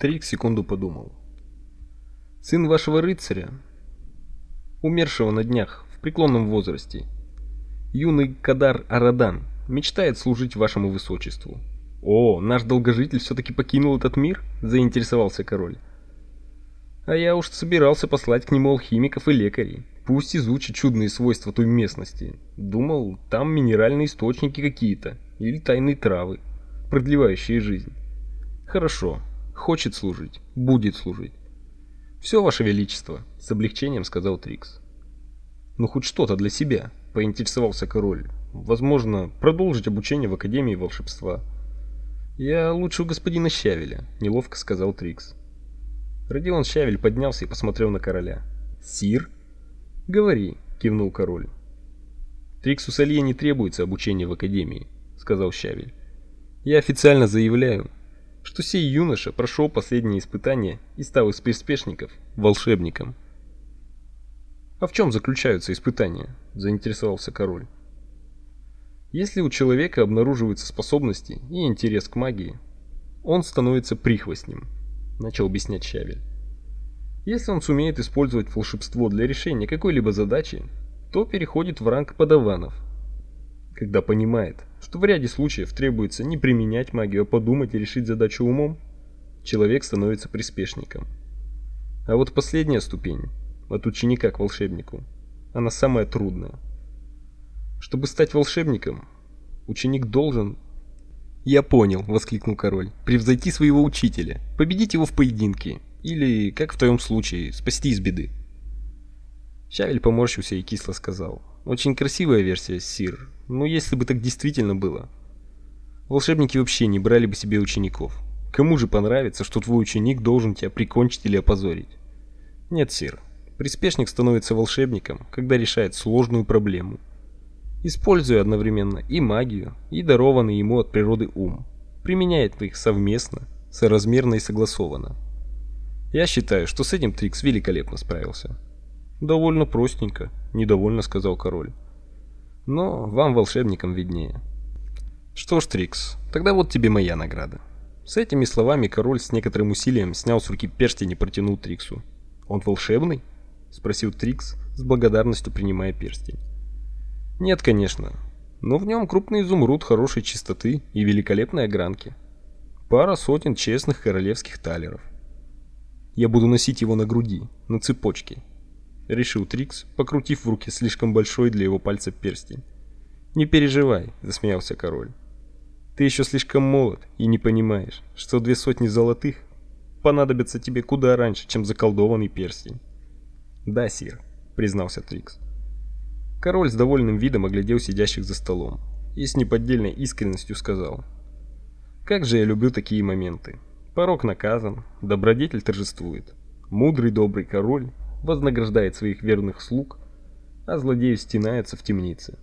Трик секунду подумал. Сын вашего рыцаря, умершего на днях в преклонном возрасте, юный Кадар Арадан, мечтает служить вашему высочеству. О, наш долгожитель все таки покинул этот мир, заинтересовался король. А я уж собирался послать к нему алхимиков и лекарей. Пусть изучат чудные свойства той местности. Думал, там минеральные источники какие-то или тайные травы, продлевающие жизнь. Хорошо, хочет служить, будет служить. Все, ваше величество, с облегчением сказал Трикс. Ну хоть что-то для себя, поинтересовался король. Возможно, продолжить обучение в Академии волшебства. Я лучше у господина Щавеля, неловко сказал Трикс. Родион Щавель поднялся и посмотрел на короля. Сир, говори, кивнул король. Триксу Салье не требуется обучение в Академии, сказал Щавель. Я официально заявляю, что сей юноша прошел последние испытания и стал из приспешников волшебником. А в чем заключаются испытания? заинтересовался король. Если у человека обнаруживаются способности и интерес к магии, он становится прихвостнем, начал объяснять Щавель. Если он сумеет использовать волшебство для решения какой-либо задачи, то переходит в ранг подаванов. Когда понимает, что в ряде случаев требуется не применять магию, а подумать и решить задачу умом, человек становится приспешником. А вот последняя ступень от ученика к волшебнику, она самая трудная. Чтобы стать волшебником, ученик должен Я понял, воскликнул король. Превзойти своего учителя, победить его в поединке или, как в твоем случае, спасти из беды. Щавель поморщился и кисло сказал: "Очень красивая версия, сир, но если бы так действительно было, волшебники вообще не брали бы себе учеников. Кому же понравится, что твой ученик должен тебя прикончить или опозорить? Нет, сир. Приспешник становится волшебником, когда решает сложную проблему, используя одновременно и магию, и дарованный ему от природы ум. Применяет их совместно, соразмерно и согласованно. Я считаю, что с этим Трикс великолепно справился. Довольно простенько, недовольно сказал король. Но вам, волшебникам, виднее. Что ж, Трикс, тогда вот тебе моя награда. С этими словами король с некоторым усилием снял с руки перстень и протянул Триксу. Он волшебный? спросил Трикс, с благодарностью принимая перстень. Нет, конечно, но в нем крупный изумруд хорошей чистоты и великолепной огранки. Пара сотен честных королевских талеров. Я буду носить его на груди, на цепочке, решил Трикс, покрутив в руке слишком большой для его пальца перстень. Не переживай, засмеялся король. Ты еще слишком молод и не понимаешь, что две сотни золотых понадобятся тебе куда раньше, чем заколдованный перстень. Да, сир, признался Трикс. Король с довольным видом оглядел сидящих за столом и с неподдельной искренностью сказал: "Как же я люблю такие моменты. Порок наказан, добродетель торжествует. Мудрый добрый король вознаграждает своих верных слуг, а злодеи стенаются в темнице.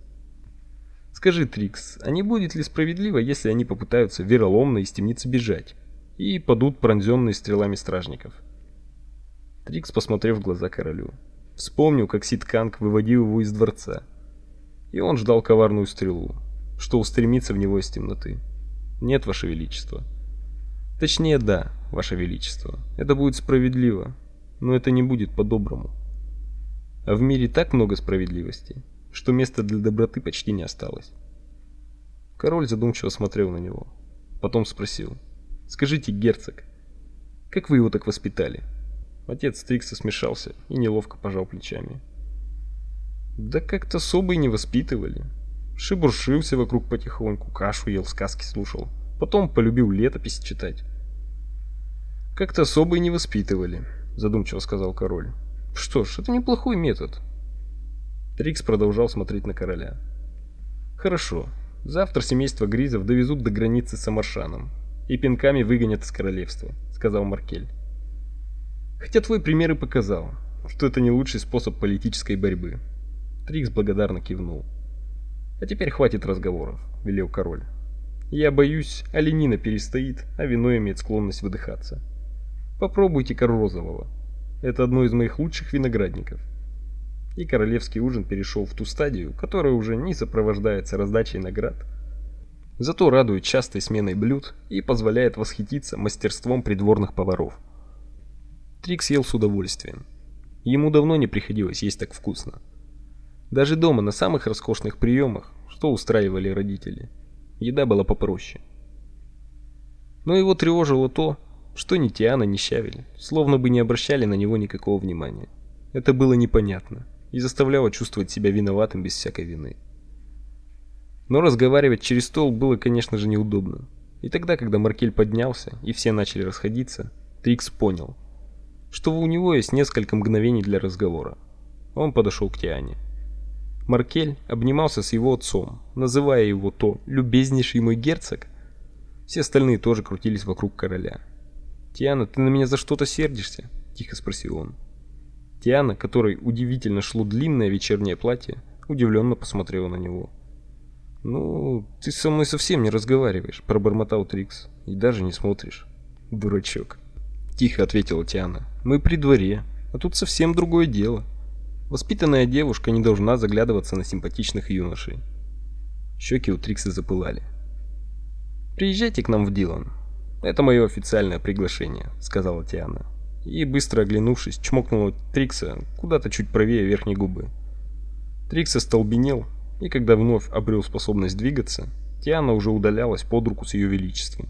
Скажи, Трикс, а не будет ли справедливо, если они попытаются вероломно из темницы бежать и падут пронзенные стрелами стражников? Трикс, посмотрев в глаза королю, вспомнил, как Ситканг выводил его из дворца. И он ждал коварную стрелу, что устремится в него из темноты. Нет, ваше величество. Точнее, да, ваше величество. Это будет справедливо, но это не будет по-доброму. А в мире так много справедливости, что места для доброты почти не осталось. Король задумчиво смотрел на него, потом спросил: "Скажите, герцог, как вы его так воспитали?" Отец Трикса смешался и неловко пожал плечами. Да как-то особо и не воспитывали. Шебуршился вокруг потихоньку, кашу ел, сказки слушал. Потом полюбил летопись читать. Как-то особо и не воспитывали задумчиво сказал король. Что ж, это неплохой метод. Трикс продолжал смотреть на короля. Хорошо. Завтра семейство Гризов довезут до границы с Амаршаном и пинками выгонят из королевства, сказал Маркель. Хотя твой пример и показал, что это не лучший способ политической борьбы. Трикс благодарно кивнул. А теперь хватит разговоров, велел король. Я боюсь, оленина перестоит, а вино имеет склонность выдыхаться. Попробуйте розового. Это одно из моих лучших виноградников. И королевский ужин перешел в ту стадию, которая уже не сопровождается раздачей наград, зато радует частой сменой блюд и позволяет восхититься мастерством придворных поваров. Трикс ел с удовольствием. Ему давно не приходилось есть так вкусно. Даже дома на самых роскошных приемах, что устраивали родители, еда была попроще. Но его тревожило то, что ни Тиана, ни Щавель словно бы не обращали на него никакого внимания. Это было непонятно и заставляло чувствовать себя виноватым без всякой вины. Но разговаривать через стол было, конечно же, неудобно. И тогда, когда Маркель поднялся и все начали расходиться, Трикс понял, что у него есть несколько мгновений для разговора. Он подошел к Тиане. Маркель обнимался с его отцом, называя его то любезнейший мой герцог. Все остальные тоже крутились вокруг короля. "Тиана, ты на меня за что-то сердишься?" тихо спросил он. Тиана, которой удивительно шло длинное вечернее платье, удивленно посмотрела на него. «Ну, ты со мной совсем не разговариваешь», — пробормотал Трикс. «И даже не смотришь». «Дурачок», — тихо ответила Тиана. «Мы при дворе, а тут совсем другое дело. Воспитанная девушка не должна заглядываться на симпатичных юношей». Щеки у Трикса запылали. «Приезжайте к нам в Дилан. Это мое официальное приглашение», — сказала Тиана. И, быстро оглянувшись, чмокнула Трикса куда-то чуть правее верхней губы. Трикс остолбенел, и когда вновь обрел способность двигаться, Тиана уже удалялась под руку с ее величеством.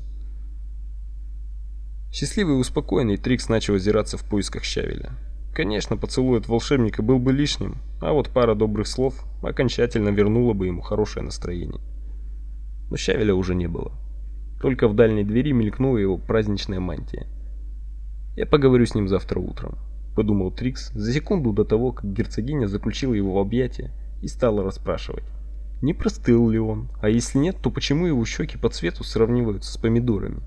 Счастливый и успокоенный Трикс начал озираться в поисках Щавеля. Конечно, поцелуй от волшебника был бы лишним, а вот пара добрых слов окончательно вернула бы ему хорошее настроение. Но Щавеля уже не было. Только в дальней двери мелькнула его праздничная мантия. Я поговорю с ним завтра утром, подумал Трикс за секунду до того, как герцогиня заключила его в объятия и стала расспрашивать, не простыл ли он, а если нет, то почему его щеки по цвету сравниваются с помидорами.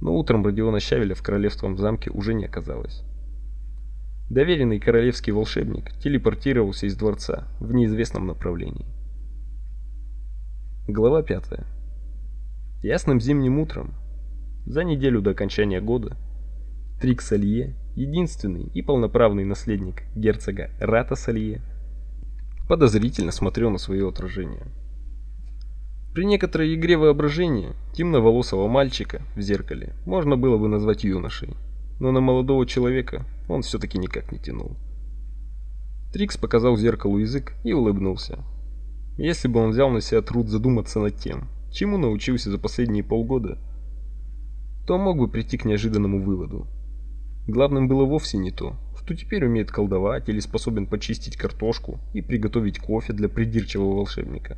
Но утром Родиона Щавеля в королевском замке уже не оказалось. Доверенный королевский волшебник телепортировался из дворца в неизвестном направлении. Глава 5. Ясным зимним утром, за неделю до окончания года, Трикс Алье, единственный и полноправный наследник герцога Рата Салье, подозрительно смотрел на свое отражение. При некоторой игре воображения темноволосого мальчика в зеркале можно было бы назвать юношей, но на молодого человека он все таки никак не тянул. Трикс показал зеркалу язык и улыбнулся. Если бы он взял на себя труд задуматься над тем, чему научился за последние полгода, то мог бы прийти к неожиданному выводу. Главным было вовсе не то, что теперь умеет колдовать или способен почистить картошку и приготовить кофе для придирчивого волшебника.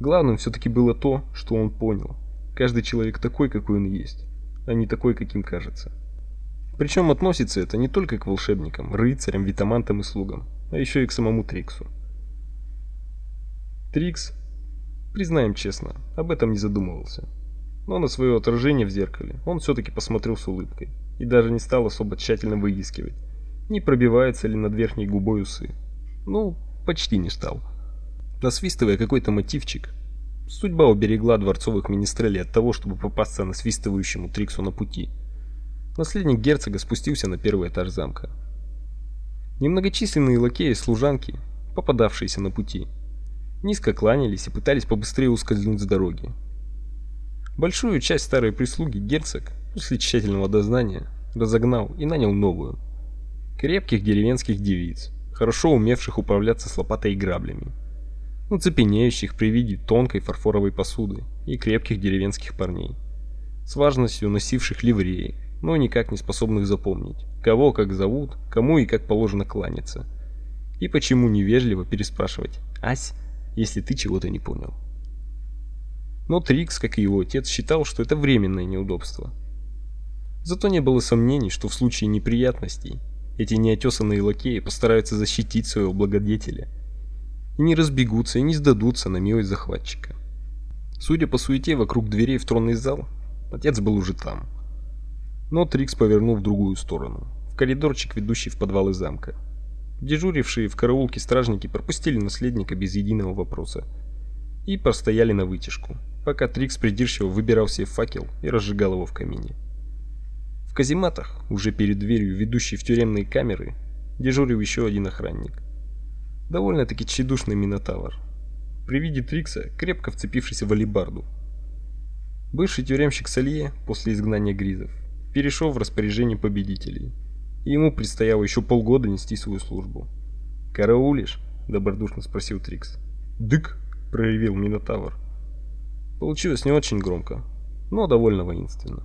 Главным все таки было то, что он понял. Каждый человек такой, какой он есть, а не такой, каким кажется. Причем относится это не только к волшебникам, рыцарям, витамантам и слугам, а еще и к самому Триксу. Трикс, признаем честно, об этом не задумывался. Но на свое отражение в зеркале он все таки посмотрел с улыбкой и даже не стал особо тщательно выискивать, не пробивается ли над верхней губой усы. Ну, почти не стал. Насвистывая какой-то мотивчик, судьба уберегла дворцовых министрелей от того, чтобы попасться на свистывающему Триксу на пути. Наследник герцога спустился на первый этаж замка. Немногочисленные лакеи и служанки, попадавшиеся на пути, низко кланялись и пытались побыстрее ускользнуть с дороги. Большую часть старой прислуги герцог после тщательного дознания разогнал и нанял новую. Крепких деревенских девиц, хорошо умевших управляться с лопатой и граблями, но цепенеющих при виде тонкой фарфоровой посуды и крепких деревенских парней, с важностью носивших ливреи, но никак не способных запомнить, кого как зовут, кому и как положено кланяться, и почему невежливо переспрашивать «Ась, если ты чего-то не понял». Но Трикс, как и его отец, считал, что это временное неудобство – Зато не было сомнений, что в случае неприятностей эти неотесанные лакеи постараются защитить своего благодетеля и не разбегутся и не сдадутся на милость захватчика. Судя по суете вокруг дверей в тронный зал, отец был уже там. Но Трикс повернул в другую сторону, в коридорчик, ведущий в подвалы замка. Дежурившие в караулке стражники пропустили наследника без единого вопроса и простояли на вытяжку, пока Трикс придирчиво выбирал себе факел и разжигал его в камине казематах, уже перед дверью, ведущей в тюремные камеры, дежурил еще один охранник. Довольно-таки тщедушный минотавр. при виде Трикса, крепко вцепившийся в алебарду. Бывший тюремщик Салье после изгнания Гризов перешел в распоряжение победителей, и ему предстояло еще полгода нести свою службу. «Караулишь?» – добродушно спросил Трикс. «Дык!» – проревел Минотавр. Получилось не очень громко, но довольно воинственно.